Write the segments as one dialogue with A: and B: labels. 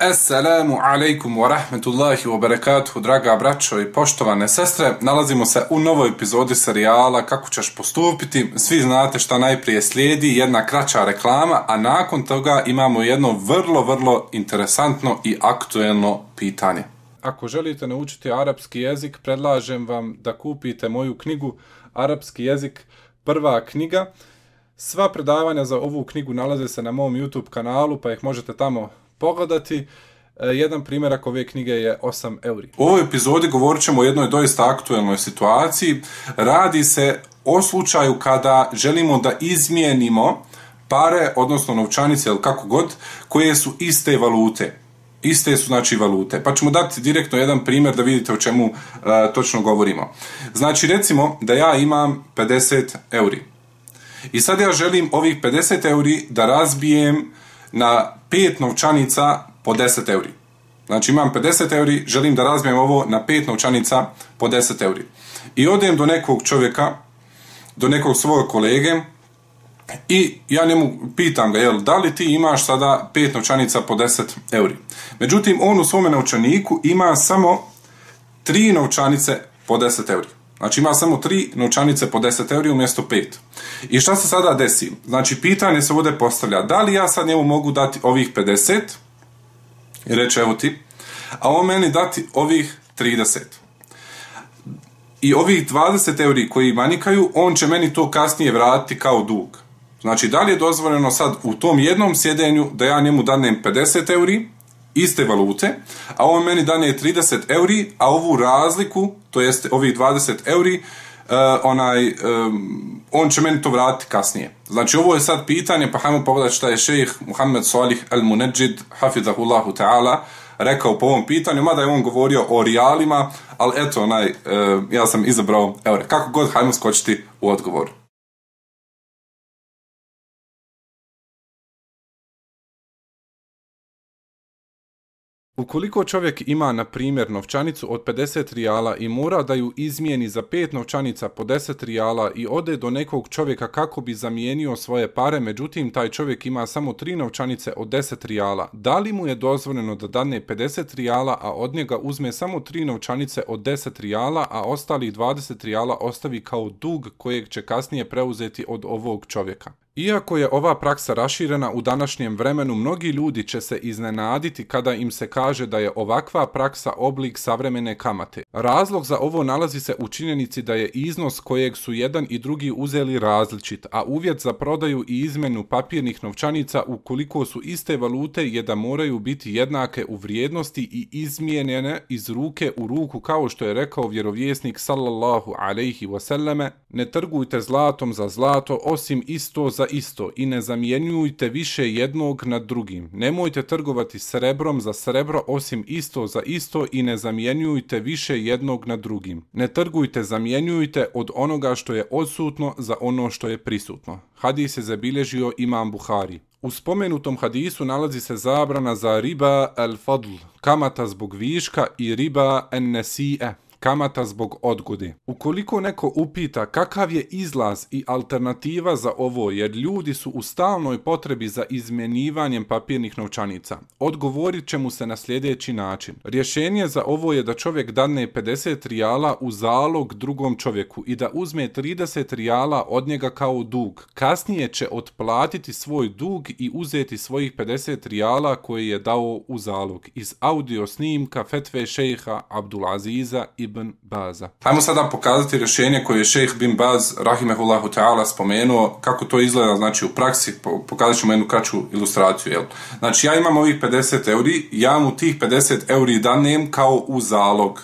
A: Assalamu alaikum wa rahmetullahi wa barakatuhu, draga braćo i poštovane sestre. Nalazimo se u novoj epizodi serijala Kako ćeš postupiti. Svi znate šta najprije slijedi, jedna kraća reklama, a nakon toga imamo jedno vrlo, vrlo interesantno i aktuelno pitanje. Ako želite naučiti arapski jezik, predlažem vam da kupite moju knjigu Arapski jezik, prva knjiga. Sva predavanja za ovu knjigu nalaze se na mom YouTube kanalu, pa ih možete tamo pogledati. E, jedan primjerak ove knjige je 8 euri. U ovoj epizodi govorit ćemo o jednoj doista aktuelnoj situaciji. Radi se o slučaju kada želimo da izmijenimo pare, odnosno novčanice ili kako god, koje su iste valute. Iste su znači valute. Pa ćemo dati direktno jedan primjer da vidite o čemu uh, točno govorimo. Znači recimo da ja imam 50 euri. I sad ja želim ovih 50 euri da razbijem na pet novčanica po 10 euri. Znači imam 50 euri, želim da razmijem ovo na pet novčanica po 10 euri. I odem do nekog čovjeka, do nekog svog kolege i ja njemu pitam ga, jel, da li ti imaš sada pet novčanica po 10 euri? Međutim, on u svome novčaniku ima samo tri novčanice po 10 euri. Znači ima samo tri novčanice po 10 euri umjesto 5. I šta se sada desi? Znači pitanje se ovdje postavlja, da li ja sad njemu mogu dati ovih 50 i reći evo ti, a on meni dati ovih 30. I ovih 20 euri koji manikaju, on će meni to kasnije vratiti kao dug. Znači, da li je dozvoljeno sad u tom jednom sjedenju da ja njemu danem 50 euri, iste valute, a on meni dane 30 euri, a ovu razliku, to jest ovih 20 euri, uh, onaj, um, on će meni to vratiti kasnije. Znači, ovo je sad pitanje, pa hajmo pogledati šta je šejih Muhammed Salih al-Munajjid, hafidahullahu ta'ala, rekao po ovom pitanju, mada je on govorio o rijalima, ali eto, onaj, uh, ja sam izabrao eure. Kako god, hajmo skočiti u odgovor. Ukoliko čovjek ima, na primjer, novčanicu od 50 rijala i mora da ju izmijeni za pet novčanica po 10 rijala i ode do nekog čovjeka kako bi zamijenio svoje pare, međutim, taj čovjek ima samo tri novčanice od 10 rijala, da li mu je dozvoljeno da dane 50 rijala, a od njega uzme samo tri novčanice od 10 rijala, a ostalih 20 rijala ostavi kao dug kojeg će kasnije preuzeti od ovog čovjeka? Iako je ova praksa raširena u današnjem vremenu, mnogi ljudi će se iznenaditi kada im se kaže da je ovakva praksa oblik savremene kamate. Razlog za ovo nalazi se u činjenici da je iznos kojeg su jedan i drugi uzeli različit, a uvjet za prodaju i izmenu papirnih novčanica ukoliko su iste valute je da moraju biti jednake u vrijednosti i izmijenjene iz ruke u ruku kao što je rekao vjerovjesnik sallallahu alaihi wasallame, ne trgujte zlatom za zlato osim isto za isto i ne zamjenjujte više jednog nad drugim. Nemojte trgovati srebrom za srebro osim isto za isto i ne zamjenjujte više jednog nad drugim. Ne trgujte, zamjenjujte od onoga što je odsutno za ono što je prisutno. Hadis je zabilježio Imam Buhari. U spomenutom hadisu nalazi se zabrana za riba al-fadl, kamata zbog viška i riba en-nesi'e, kamata zbog odgode. Ukoliko neko upita kakav je izlaz i alternativa za ovo, jer ljudi su u stalnoj potrebi za izmjenjivanjem papirnih novčanica, odgovorit će mu se na sljedeći način. Rješenje za ovo je da čovjek dane 50 rijala u zalog drugom čovjeku i da uzme 30 rijala od njega kao dug. Kasnije će otplatiti svoj dug i uzeti svojih 50 rijala koje je dao u zalog iz audio snimka fetve šejha Abdulaziza i ibn Baza. Hajmo sada pokazati rješenje koje je šejh bin Baz, rahimehullahu ta'ala, spomenuo, kako to izgleda, znači u praksi, pokazat ćemo jednu kraću ilustraciju, jel? Znači, ja imam ovih 50 euri, ja mu tih 50 euri danem kao u zalog.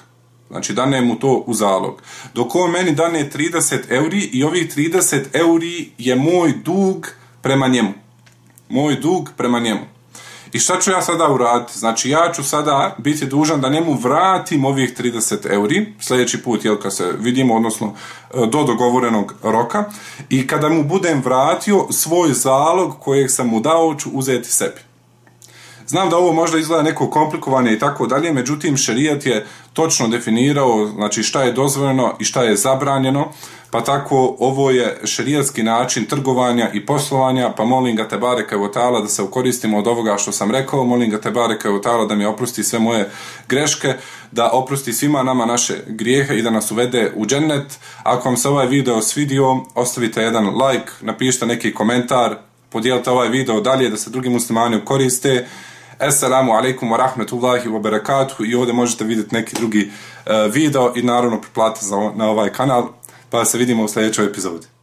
A: Znači, dane mu to u zalog. Dok on meni dane 30 euri i ovih 30 euri je moj dug prema njemu. Moj dug prema njemu. I šta ću ja sada uraditi? Znači, ja ću sada biti dužan da njemu vratim ovih 30 euri, sljedeći put, jel, kad se vidimo, odnosno e, do dogovorenog roka, i kada mu budem vratio svoj zalog kojeg sam mu dao, ću uzeti sebi. Znam da ovo možda izgleda neko komplikovanje i tako dalje, međutim šerijat je točno definirao znači šta je dozvoljeno i šta je zabranjeno, pa tako ovo je šerijatski način trgovanja i poslovanja, pa molim ga te bareke Tala da se ukoristimo od ovoga što sam rekao, molim ga te bareke Tala da mi oprosti sve moje greške, da oprosti svima nama naše grijehe i da nas uvede u džennet. Ako vam se ovaj video svidio, ostavite jedan like, napišite neki komentar, podijelite ovaj video dalje da se drugi muslimani koriste. Assalamu alaikum wa rahmetullahi wa barakatuhu i ovdje možete vidjeti neki drugi uh, video i naravno priplatiti na ovaj kanal pa se vidimo u sljedećoj epizodi.